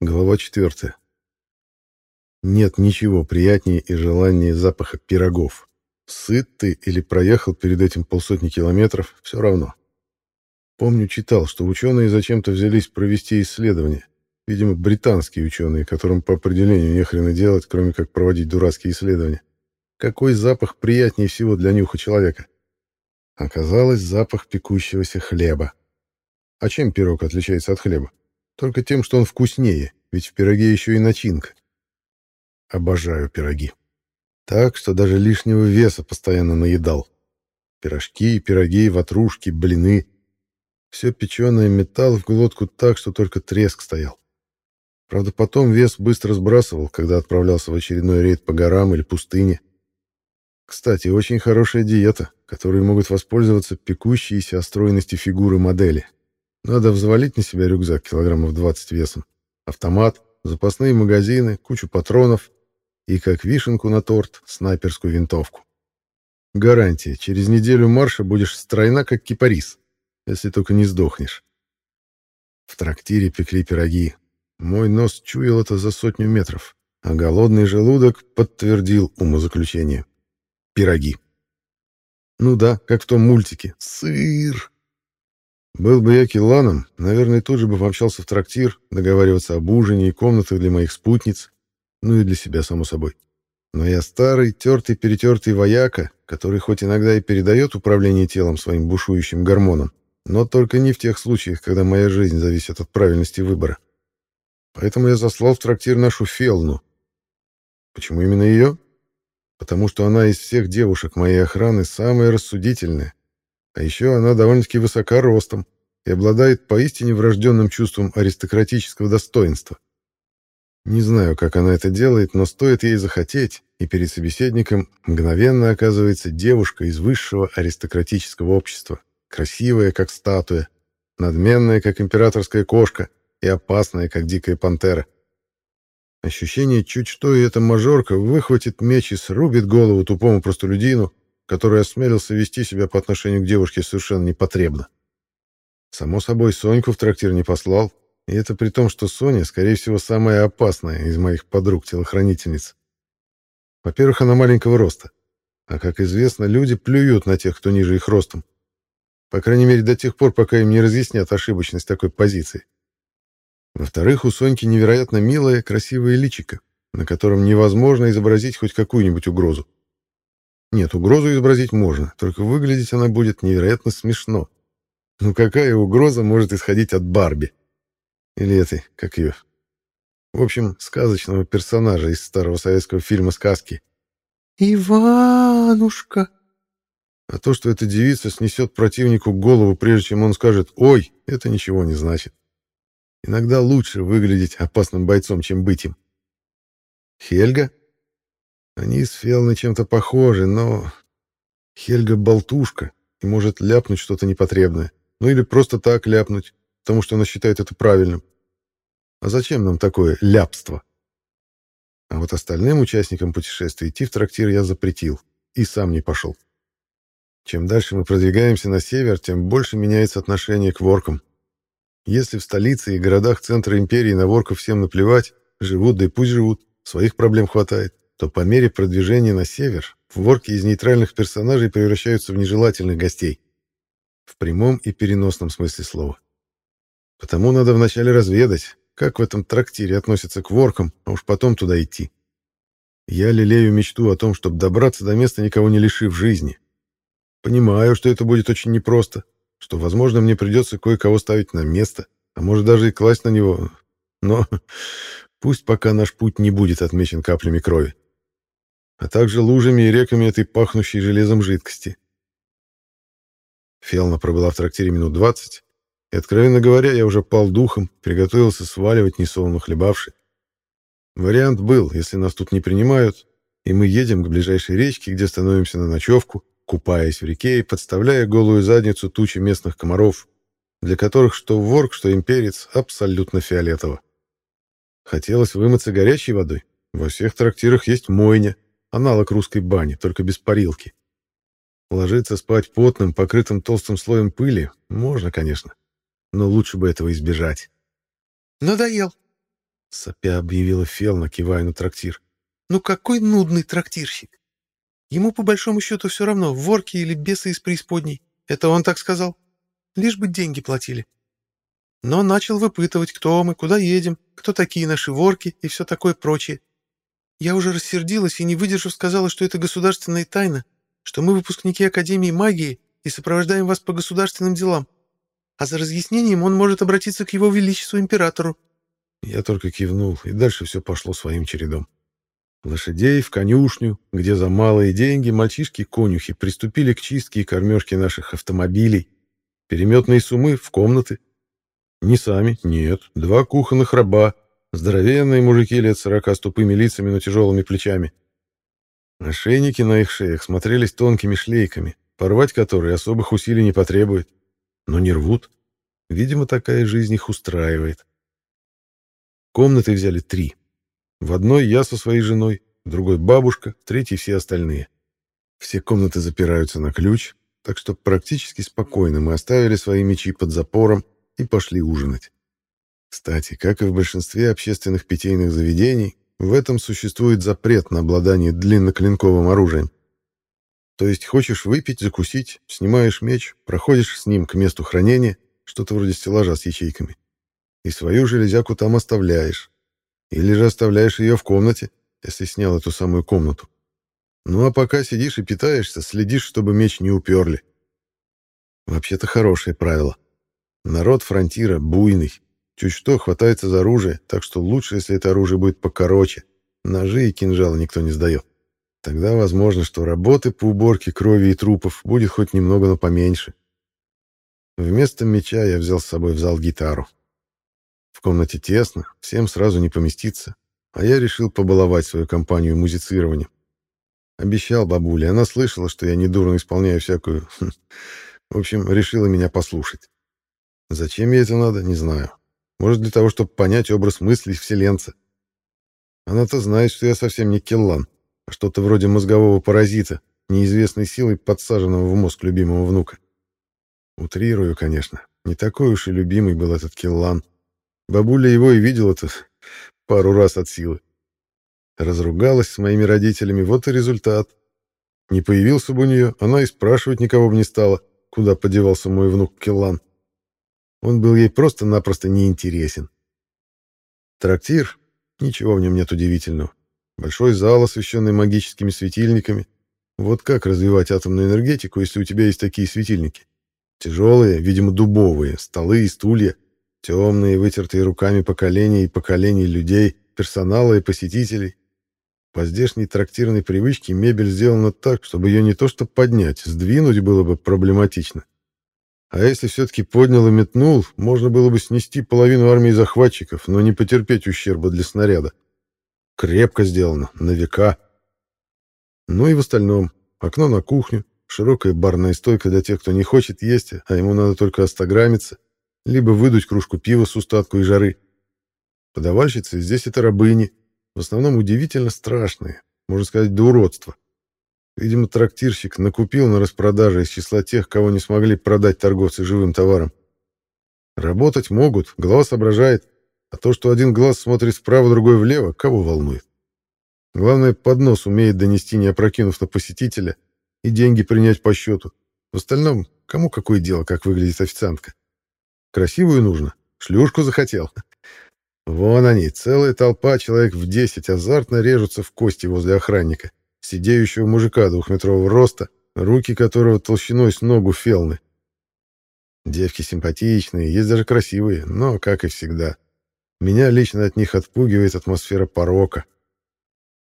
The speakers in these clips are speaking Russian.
Глава 4. Нет ничего приятнее и желаннее запаха пирогов. Сыт ты или проехал перед этим полсотни километров, все равно. Помню, читал, что ученые зачем-то взялись провести исследование. Видимо, британские ученые, которым по определению нехрена делать, кроме как проводить дурацкие исследования. Какой запах приятнее всего для нюха человека? Оказалось, запах пекущегося хлеба. А чем пирог отличается от хлеба? Только тем, что он вкуснее, ведь в пироге еще и начинка. Обожаю пироги. Так, что даже лишнего веса постоянно наедал. Пирожки, пироги, ватрушки, блины. Все печеное металл в глотку так, что только треск стоял. Правда, потом вес быстро сбрасывал, когда отправлялся в очередной рейд по горам или пустыне. Кстати, очень хорошая диета, которой могут воспользоваться пекущиеся о стройности фигуры модели. Надо взвалить на себя рюкзак килограммов 20 весом, автомат, запасные магазины, кучу патронов и, как вишенку на торт, снайперскую винтовку. Гарантия, через неделю марша будешь стройна, как кипарис, если только не сдохнешь. В трактире пекли пироги. Мой нос чуял это за сотню метров, а голодный желудок подтвердил умозаключение. Пироги. Ну да, как в том мультике. Сыр! Был бы я килланом, наверное, тут же бы помчался в трактир, договариваться об ужине и комнатах для моих спутниц, ну и для себя, само собой. Но я старый, тертый-перетертый вояка, который хоть иногда и передает управление телом своим бушующим гормонам, но только не в тех случаях, когда моя жизнь зависит от правильности выбора. Поэтому я заслал в трактир нашу Фелну. Почему именно ее? Потому что она из всех девушек моей охраны самая рассудительная, а еще она довольно-таки высока ростом и обладает поистине врожденным чувством аристократического достоинства. Не знаю, как она это делает, но стоит ей захотеть, и перед собеседником мгновенно оказывается девушка из высшего аристократического общества, красивая, как статуя, надменная, как императорская кошка, и опасная, как дикая пантера. Ощущение чуть что, и эта мажорка выхватит меч и срубит голову тупому простолюдину, который осмелился вести себя по отношению к девушке совершенно непотребно. Само собой, Соньку в трактир не послал, и это при том, что Соня, скорее всего, самая опасная из моих подруг-телохранительниц. Во-первых, она маленького роста, а, как известно, люди плюют на тех, кто ниже их ростом. По крайней мере, до тех пор, пока им не разъяснят ошибочность такой позиции. Во-вторых, у Соньки невероятно милое, красивое личико, на котором невозможно изобразить хоть какую-нибудь угрозу. Нет, угрозу изобразить можно, только выглядеть она будет невероятно смешно. Ну какая угроза может исходить от Барби? Или этой, как ее? В общем, сказочного персонажа из старого советского фильма «Сказки». «Иванушка!» А то, что эта девица снесет противнику голову, прежде чем он скажет «Ой!», это ничего не значит. Иногда лучше выглядеть опасным бойцом, чем быть им. Хельга? Они с Фелной чем-то похожи, но... Хельга болтушка и может ляпнуть что-то непотребное. Ну или просто так ляпнуть, потому что она считает это правильным. А зачем нам такое ляпство? А вот остальным участникам путешествия идти в трактир я запретил и сам не пошел. Чем дальше мы продвигаемся на север, тем больше меняется отношение к воркам. Если в столице и городах центра империи на ворков всем наплевать, живут да и пусть живут, своих проблем хватает, то по мере продвижения на север ворки из нейтральных персонажей превращаются в нежелательных гостей. В прямом и переносном смысле слова. Потому надо вначале разведать, как в этом трактире относятся к воркам, а уж потом туда идти. Я лелею мечту о том, чтобы добраться до места, никого не лишив жизни. Понимаю, что это будет очень непросто, что, возможно, мне придется кое-кого ставить на место, а может даже и класть на него. Но пусть пока наш путь не будет отмечен каплями крови а также лужами и реками этой пахнущей железом жидкости. Фелна пробыла в трактире минут двадцать, и, откровенно говоря, я уже пал духом, приготовился сваливать несолоно хлебавши. Вариант был, если нас тут не принимают, и мы едем к ближайшей речке, где становимся на ночевку, купаясь в реке и подставляя голую задницу тучи местных комаров, для которых что ворк, что имперец абсолютно фиолетово. Хотелось вымыться горячей водой. Во всех трактирах есть мойня, Аналог русской бани, только без парилки. Ложиться спать потным, покрытым толстым слоем пыли можно, конечно, но лучше бы этого избежать. «Надоел!» Сопя объявила Фелна, кивая на трактир. «Ну какой нудный трактирщик! Ему по большому счету все равно, ворки или бесы из преисподней. Это он так сказал. Лишь бы деньги платили. Но начал выпытывать, кто мы, куда едем, кто такие наши ворки и все такое прочее. Я уже рассердилась и, не выдержав, сказала, что это государственная тайна, что мы выпускники Академии магии и сопровождаем вас по государственным делам. А за разъяснением он может обратиться к его величеству императору. Я только кивнул, и дальше все пошло своим чередом. Лошадей в конюшню, где за малые деньги мальчишки-конюхи приступили к чистке и кормежке наших автомобилей, переметные суммы в комнаты. Не сами, нет, два кухонных раба, здоровенные мужики лет сорока с тупыми лицами, но тяжелыми плечами. Ошейники на их шеях смотрелись тонкими шлейками, порвать которые особых усилий не потребует. Но не рвут. Видимо, такая жизнь их устраивает. Комнаты взяли три. В одной я со своей женой, в другой бабушка, в третьей все остальные. Все комнаты запираются на ключ, так что практически спокойно мы оставили свои мечи под запором и пошли ужинать. Кстати, как и в большинстве общественных питейных заведений, в этом существует запрет на обладание длинноклинковым оружием. То есть хочешь выпить, закусить, снимаешь меч, проходишь с ним к месту хранения, что-то вроде стеллажа с ячейками, и свою железяку там оставляешь. Или же оставляешь ее в комнате, если снял эту самую комнату. Ну а пока сидишь и питаешься, следишь, чтобы меч не уперли. Вообще-то хорошее правило. Народ фронтира буйный. Чуть что хватается за оружие, так что лучше, если это оружие будет покороче. Ножи и кинжалы никто не сдает. Тогда возможно, что работы по уборке крови и трупов будет хоть немного, но поменьше. Вместо меча я взял с собой в зал гитару. В комнате тесно, всем сразу не поместиться, а я решил побаловать свою компанию музицированием. Обещал бабуле, она слышала, что я недурно исполняю всякую... Хм, в общем, решила меня послушать. Зачем ей это надо, не знаю. Может, для того, чтобы понять образ мыслей вселенца. Она-то знает, что я совсем не Келлан, а что-то вроде мозгового паразита, неизвестной силой подсаженного в мозг любимого внука. Утрирую, конечно. Не такой уж и любимый был этот Келлан. Бабуля его и видела-то пару раз от силы. Разругалась с моими родителями, вот и результат. Не появился бы у нее, она и спрашивать никого бы не стала, куда подевался мой внук Келлан. Он был ей просто-напросто неинтересен. Трактир, ничего в нем нет удивительного. Большой зал, освещенный магическими светильниками. Вот как развивать атомную энергетику, если у тебя есть такие светильники? Тяжелые, видимо, дубовые, столы и стулья, темные, вытертые руками поколения и поколений людей, персонала и посетителей. По здешней трактирной привычке мебель сделана так, чтобы ее не то что поднять, сдвинуть было бы проблематично. А если все-таки поднял и метнул, можно было бы снести половину армии захватчиков, но не потерпеть ущерба для снаряда. Крепко сделано, на века. Ну и в остальном. Окно на кухню, широкая барная стойка для тех, кто не хочет есть, а ему надо только остаграмиться, либо выдуть кружку пива с устатку и жары. Подавальщицы здесь это рабыни, в основном удивительно страшные, можно сказать, до уродства. Видимо, трактирщик накупил на распродаже из числа тех, кого не смогли продать торговцы живым товаром. Работать могут, голова соображает, а то, что один глаз смотрит вправо, другой влево, кого волнует? Главное, поднос умеет донести, не опрокинув на посетителя, и деньги принять по счету. В остальном, кому какое дело, как выглядит официантка? Красивую нужно? Шлюшку захотел? Вон они, целая толпа, человек в десять, азартно режутся в кости возле охранника, сидеющего мужика двухметрового роста, руки которого толщиной с ногу фелны. Девки симпатичные, есть даже красивые, но, как и всегда, меня лично от них отпугивает атмосфера порока.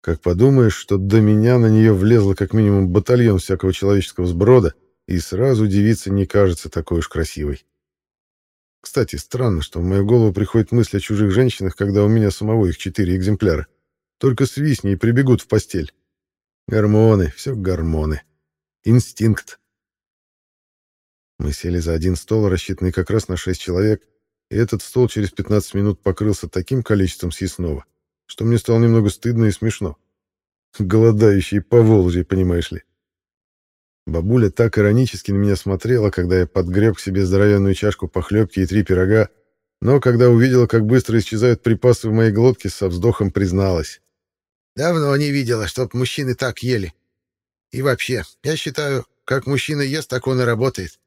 Как подумаешь, что до меня на нее влезло как минимум батальон всякого человеческого сброда, и сразу девица не кажется такой уж красивой. Кстати, странно, что в мою голову приходит мысль о чужих женщинах, когда у меня самого их четыре экземпляра. Только свистни и прибегут в постель. Гормоны, все гормоны. Инстинкт. Мы сели за один стол, рассчитанный как раз на шесть человек, и этот стол через 15 минут покрылся таким количеством съестного, что мне стало немного стыдно и смешно. Голодающие по Волжье, понимаешь ли. Бабуля так иронически на меня смотрела, когда я подгреб к себе здоровенную чашку похлебки и три пирога, но когда увидела, как быстро исчезают припасы в моей глотке, со вздохом призналась. «Давно не видела, чтоб мужчины так ели. И вообще, я считаю, как мужчина ест, так он и работает.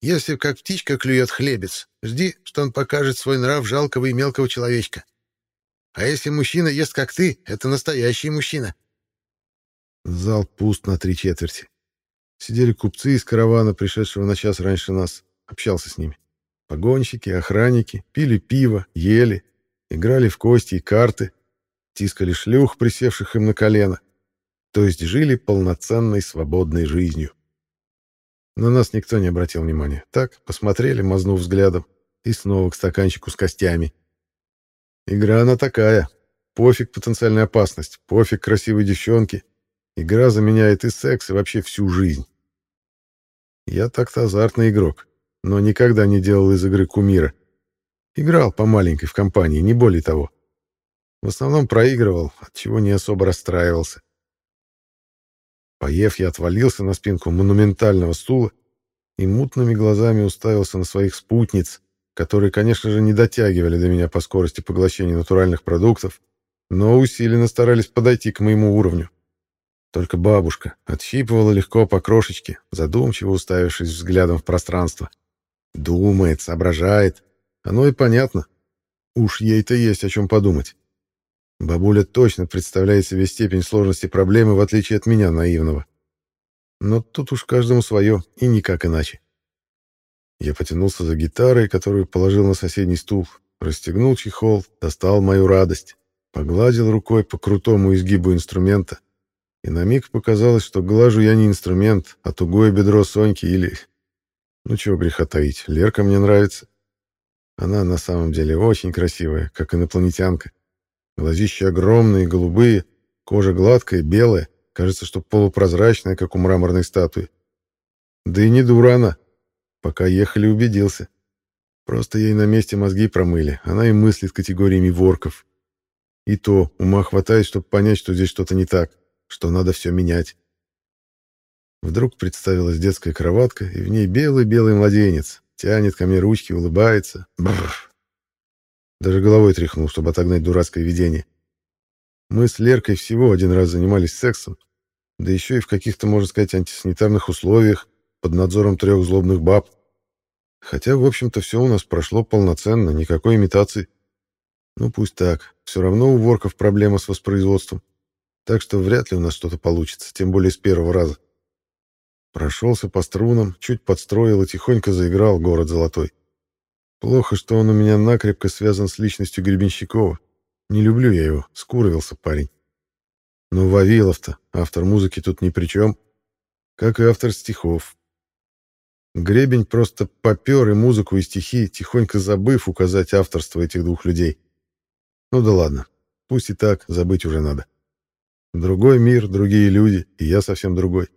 Если как птичка клюет хлебец, жди, что он покажет свой нрав жалкого и мелкого человечка. А если мужчина ест, как ты, это настоящий мужчина». Зал пуст на три четверти. Сидели купцы из каравана, пришедшего на час раньше нас. Общался с ними. Погонщики, охранники, пили пиво, ели, играли в кости и карты, тискали шлюх, присевших им на колено. То есть жили полноценной свободной жизнью. На нас никто не обратил внимания. Так, посмотрели, мазнув взглядом, и снова к стаканчику с костями. Игра она такая. Пофиг потенциальная опасность, пофиг красивой девчонки. Игра заменяет и секс, и вообще всю жизнь. Я так-то азартный игрок, но никогда не делал из игры кумира. Играл по маленькой в компании, не более того. В основном проигрывал, от чего не особо расстраивался. Поев, я отвалился на спинку монументального стула и мутными глазами уставился на своих спутниц, которые, конечно же, не дотягивали до меня по скорости поглощения натуральных продуктов, но усиленно старались подойти к моему уровню. Только бабушка отщипывала легко по крошечке, задумчиво уставившись взглядом в пространство. Думает, соображает. Оно и понятно. Уж ей-то есть о чем подумать. Бабуля точно представляет себе степень сложности проблемы, в отличие от меня, наивного. Но тут уж каждому свое, и никак иначе. Я потянулся за гитарой, которую положил на соседний стул, расстегнул чехол, достал мою радость, погладил рукой по крутому изгибу инструмента, и на миг показалось, что глажу я не инструмент, а тугое бедро Соньки или... Ну чего греха таить, Лерка мне нравится. Она на самом деле очень красивая, как инопланетянка. Глазища огромные, голубые, кожа гладкая, белая, кажется, что полупрозрачная, как у мраморной статуи. Да и не дура она. Пока ехали, убедился. Просто ей на месте мозги промыли, она и мыслит категориями ворков. И то ума хватает, чтобы понять, что здесь что-то не так что надо все менять. Вдруг представилась детская кроватка, и в ней белый-белый младенец. Тянет ко мне ручки, улыбается. Бррр. Даже головой тряхнул, чтобы отогнать дурацкое видение. Мы с Леркой всего один раз занимались сексом, да еще и в каких-то, можно сказать, антисанитарных условиях, под надзором трех злобных баб. Хотя, в общем-то, все у нас прошло полноценно, никакой имитации. Ну, пусть так. Все равно у ворков проблема с воспроизводством так что вряд ли у нас что-то получится, тем более с первого раза. Прошелся по струнам, чуть подстроил и тихонько заиграл «Город золотой». Плохо, что он у меня накрепко связан с личностью Гребенщикова. Не люблю я его, скуровился парень. Но Вавилов-то, автор музыки тут ни при чем, как и автор стихов. Гребень просто попер и музыку, и стихи, тихонько забыв указать авторство этих двух людей. Ну да ладно, пусть и так, забыть уже надо. Другой мир, другие люди, и я совсем другой.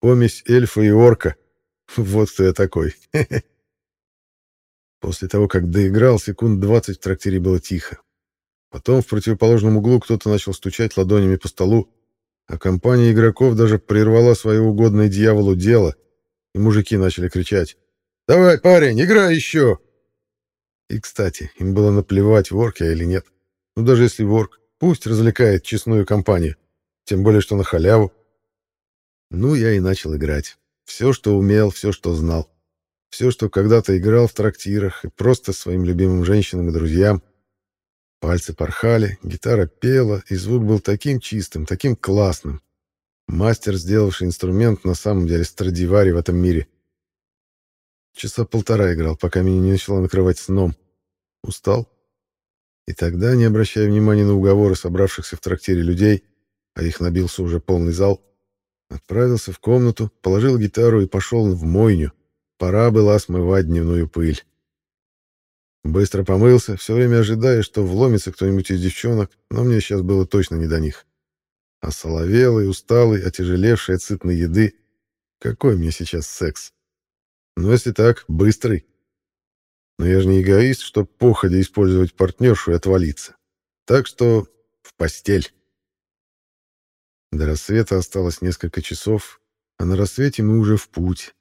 Помесь эльфа и орка. Вот кто я такой. После того, как доиграл, секунд двадцать в трактире было тихо. Потом в противоположном углу кто-то начал стучать ладонями по столу, а компания игроков даже прервала свое угодное дьяволу дело, и мужики начали кричать «Давай, парень, играй еще!» И, кстати, им было наплевать, ворк я или нет. Ну, даже если ворк, пусть развлекает честную компанию. Тем более, что на халяву. Ну, я и начал играть. Все, что умел, все, что знал. Все, что когда-то играл в трактирах и просто своим любимым женщинам и друзьям. Пальцы порхали, гитара пела, и звук был таким чистым, таким классным. Мастер, сделавший инструмент, на самом деле Страдивари в этом мире. Часа полтора играл, пока меня не начало накрывать сном. Устал. И тогда, не обращая внимания на уговоры собравшихся в трактире людей, а их набился уже полный зал, отправился в комнату, положил гитару и пошел в мойню. Пора было смывать дневную пыль. Быстро помылся, все время ожидая, что вломится кто-нибудь из девчонок, но мне сейчас было точно не до них. А соловелый, усталый, отяжелевший от сытной еды. Какой мне сейчас секс? Ну, если так, быстрый. Но я же не эгоист, чтоб походя использовать партнершу и отвалиться. Так что в постель. До рассвета осталось несколько часов, а на рассвете мы уже в путь.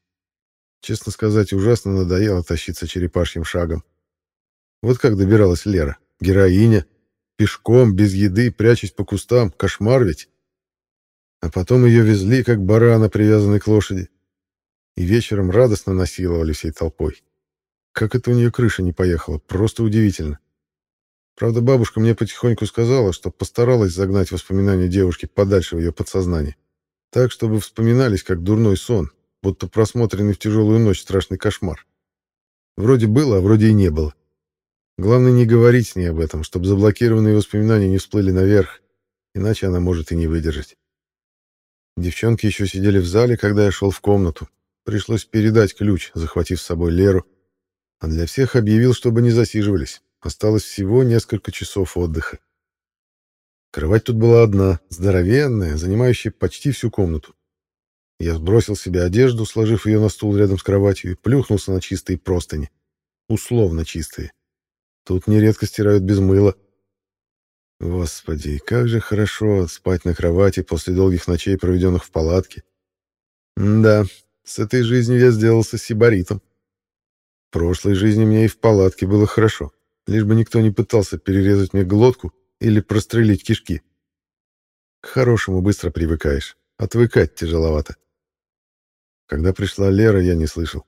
Честно сказать, ужасно надоело тащиться черепашьим шагом. Вот как добиралась Лера. Героиня. Пешком, без еды, прячась по кустам. Кошмар ведь. А потом ее везли, как барана, привязанный к лошади. И вечером радостно насиловали всей толпой. Как это у нее крыша не поехала, просто удивительно. Правда, бабушка мне потихоньку сказала, что постаралась загнать воспоминания девушки подальше в ее подсознание. Так, чтобы вспоминались как дурной сон, будто просмотренный в тяжелую ночь страшный кошмар. Вроде было, а вроде и не было. Главное не говорить с ней об этом, чтобы заблокированные воспоминания не всплыли наверх, иначе она может и не выдержать. Девчонки еще сидели в зале, когда я шел в комнату. Пришлось передать ключ, захватив с собой Леру, а для всех объявил, чтобы не засиживались. Осталось всего несколько часов отдыха. Кровать тут была одна, здоровенная, занимающая почти всю комнату. Я сбросил себе одежду, сложив ее на стул рядом с кроватью, и плюхнулся на чистые простыни. Условно чистые. Тут нередко стирают без мыла. Господи, как же хорошо спать на кровати после долгих ночей, проведенных в палатке. Да, с этой жизнью я сделался сибаритом. В прошлой жизни мне и в палатке было хорошо, лишь бы никто не пытался перерезать мне глотку или прострелить кишки. К хорошему быстро привыкаешь, отвыкать тяжеловато. Когда пришла Лера, я не слышал.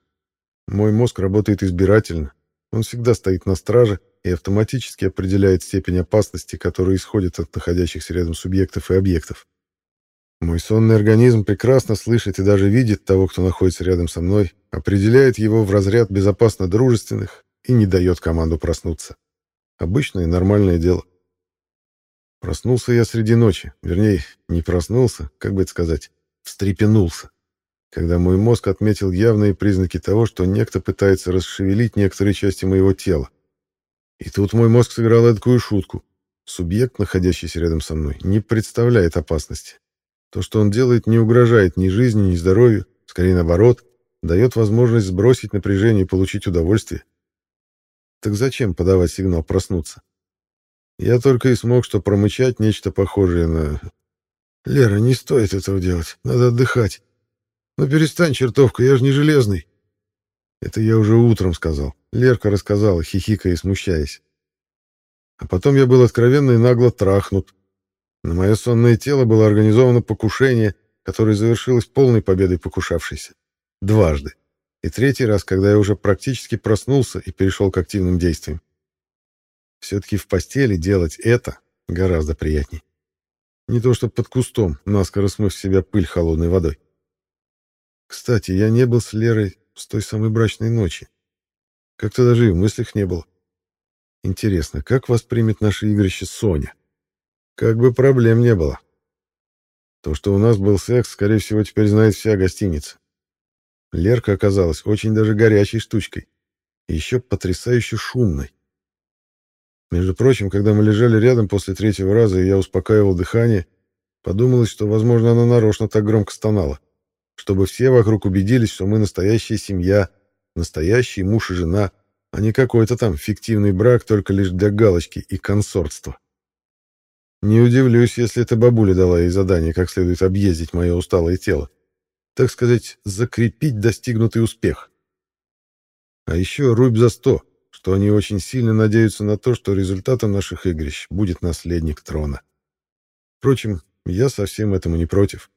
Мой мозг работает избирательно. Он всегда стоит на страже и автоматически определяет степень опасности, которая исходит от находящихся рядом субъектов и объектов. Мой сонный организм прекрасно слышит и даже видит того, кто находится рядом со мной, определяет его в разряд безопасно дружественных и не дает команду проснуться. Обычное нормальное дело. Проснулся я среди ночи, вернее, не проснулся, как бы это сказать, встрепенулся когда мой мозг отметил явные признаки того, что некто пытается расшевелить некоторые части моего тела. И тут мой мозг сыграл такую шутку. Субъект, находящийся рядом со мной, не представляет опасности. То, что он делает, не угрожает ни жизни, ни здоровью, скорее наоборот, дает возможность сбросить напряжение и получить удовольствие. Так зачем подавать сигнал проснуться? Я только и смог что промычать нечто похожее на... «Лера, не стоит этого делать, надо отдыхать». «Ну перестань, чертовка, я же не железный». Это я уже утром сказал. Лерка рассказала, хихикая и смущаясь. А потом я был откровенно и нагло трахнут. На мое сонное тело было организовано покушение, которое завершилось полной победой покушавшейся. Дважды. И третий раз, когда я уже практически проснулся и перешел к активным действиям. Все-таки в постели делать это гораздо приятней. Не то что под кустом, наскоро смыв себя пыль холодной водой. Кстати, я не был с Лерой с той самой брачной ночи. Как-то даже и в мыслях не было. Интересно, как воспримет наше игрище Соня? Как бы проблем не было. То, что у нас был секс, скорее всего, теперь знает вся гостиница. Лерка оказалась очень даже горячей штучкой. И еще потрясающе шумной. Между прочим, когда мы лежали рядом после третьего раза, и я успокаивал дыхание, подумалось, что, возможно, она нарочно так громко стонала чтобы все вокруг убедились, что мы настоящая семья, настоящий муж и жена, а не какой-то там фиктивный брак только лишь для галочки и консортства. Не удивлюсь, если эта бабуля дала ей задание, как следует объездить мое усталое тело. Так сказать, закрепить достигнутый успех. А еще рубь за сто, что они очень сильно надеются на то, что результатом наших игрищ будет наследник трона. Впрочем, я совсем этому не против.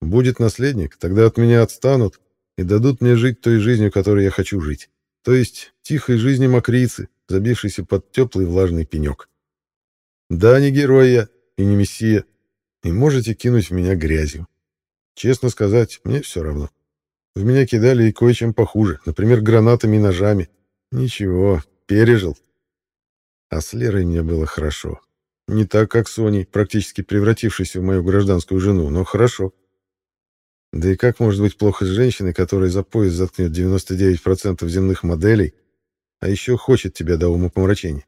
Будет наследник, тогда от меня отстанут и дадут мне жить той жизнью, которой я хочу жить. То есть тихой жизнью мокрицы, забившейся под теплый влажный пенек. Да, не герой я и не мессия, и можете кинуть в меня грязью. Честно сказать, мне все равно. В меня кидали и кое-чем похуже, например, гранатами и ножами. Ничего, пережил. А с Лерой мне было хорошо. Не так, как с Соней, практически превратившейся в мою гражданскую жену, но хорошо. Да и как может быть плохо с женщиной, которая за пояс заткнет 99% земных моделей, а еще хочет тебя до ума помрачения?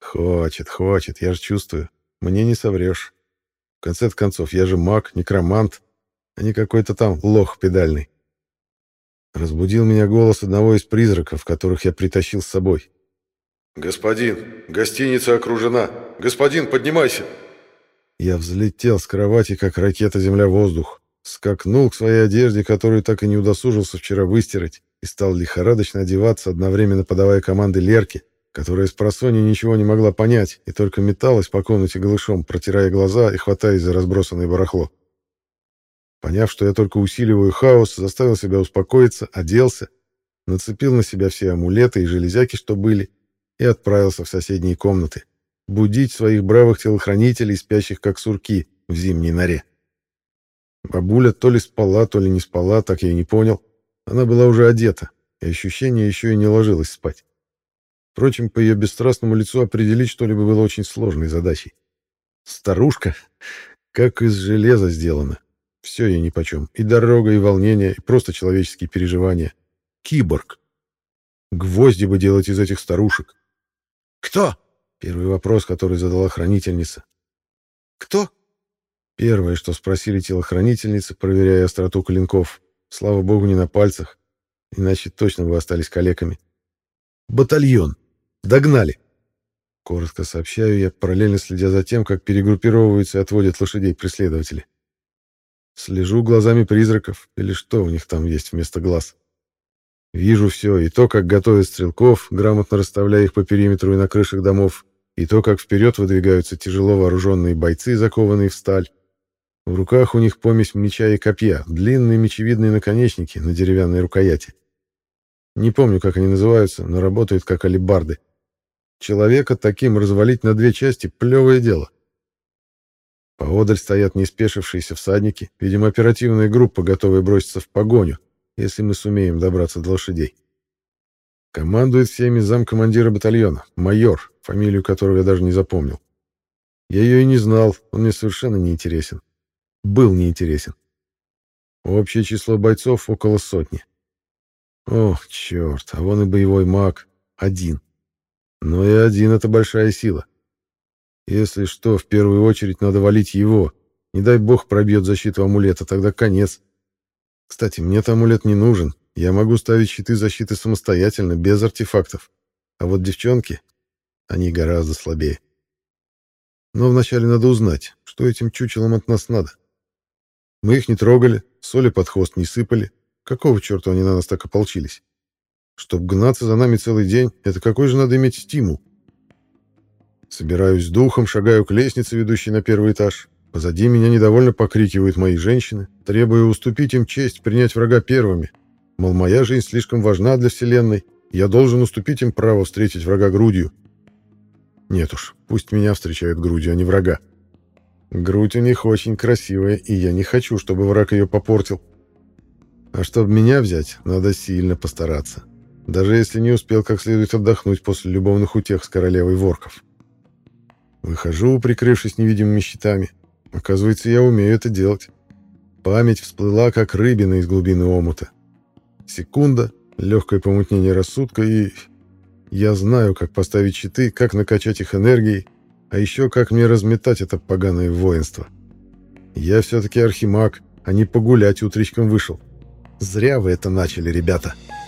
Хочет, хочет, я же чувствую. Мне не соврешь. В конце концов, я же маг, некромант, а не какой-то там лох педальный. Разбудил меня голос одного из призраков, которых я притащил с собой. «Господин, гостиница окружена! Господин, поднимайся!» Я взлетел с кровати, как ракета земля-воздух. Скакнул к своей одежде, которую так и не удосужился вчера выстирать, и стал лихорадочно одеваться, одновременно подавая команды Лерке, которая с просони ничего не могла понять и только металась по комнате голышом, протирая глаза и хватаясь за разбросанное барахло. Поняв, что я только усиливаю хаос, заставил себя успокоиться, оделся, нацепил на себя все амулеты и железяки, что были, и отправился в соседние комнаты, будить своих бравых телохранителей, спящих как сурки в зимней норе. Бабуля то ли спала, то ли не спала, так я и не понял. Она была уже одета, и ощущение еще и не ложилось спать. Впрочем, по ее бесстрастному лицу определить что-либо было очень сложной задачей. Старушка, как из железа сделана. Все ей нипочем. И дорога, и волнение, и просто человеческие переживания. Киборг. Гвозди бы делать из этих старушек. «Кто?» — первый вопрос, который задала хранительница. «Кто?» Первое, что спросили телохранительницы, проверяя остроту клинков. Слава богу, не на пальцах, иначе точно бы остались калеками. «Батальон! Догнали!» Коротко сообщаю я, параллельно следя за тем, как перегруппировываются и отводят лошадей преследователи. Слежу глазами призраков, или что у них там есть вместо глаз. Вижу все, и то, как готовят стрелков, грамотно расставляя их по периметру и на крышах домов, и то, как вперед выдвигаются тяжело вооруженные бойцы, закованные в сталь. В руках у них помесь меча и копья, длинные мечевидные наконечники на деревянной рукояти. Не помню, как они называются, но работают как алебарды. Человека таким развалить на две части — плевое дело. Поодаль стоят неспешившиеся всадники, видимо, оперативная группа, готовая броситься в погоню, если мы сумеем добраться до лошадей. Командует всеми замкомандира батальона, майор, фамилию которого я даже не запомнил. Я ее и не знал, он мне совершенно не интересен. Был неинтересен. Общее число бойцов около сотни. Ох, черт, а вон и боевой маг. Один. Но и один — это большая сила. Если что, в первую очередь надо валить его. Не дай бог пробьет защиту амулета, тогда конец. Кстати, мне-то амулет не нужен. Я могу ставить щиты защиты самостоятельно, без артефактов. А вот девчонки, они гораздо слабее. Но вначале надо узнать, что этим чучелам от нас надо. Мы их не трогали, соли под хвост не сыпали. Какого черта они на нас так ополчились? Чтоб гнаться за нами целый день, это какой же надо иметь стимул? Собираюсь духом, шагаю к лестнице, ведущей на первый этаж. Позади меня недовольно покрикивают мои женщины, требуя уступить им честь принять врага первыми. Мол, моя жизнь слишком важна для Вселенной, я должен уступить им право встретить врага грудью. Нет уж, пусть меня встречают грудью, а не врага. Грудь у них очень красивая, и я не хочу, чтобы враг ее попортил. А чтобы меня взять, надо сильно постараться. Даже если не успел как следует отдохнуть после любовных утех с королевой ворков. Выхожу, прикрывшись невидимыми щитами. Оказывается, я умею это делать. Память всплыла, как рыбина из глубины омута. Секунда, легкое помутнение рассудка, и... Я знаю, как поставить щиты, как накачать их энергией, а еще как мне разметать это поганое воинство. Я все-таки архимаг, а не погулять утречком вышел. Зря вы это начали, ребята. —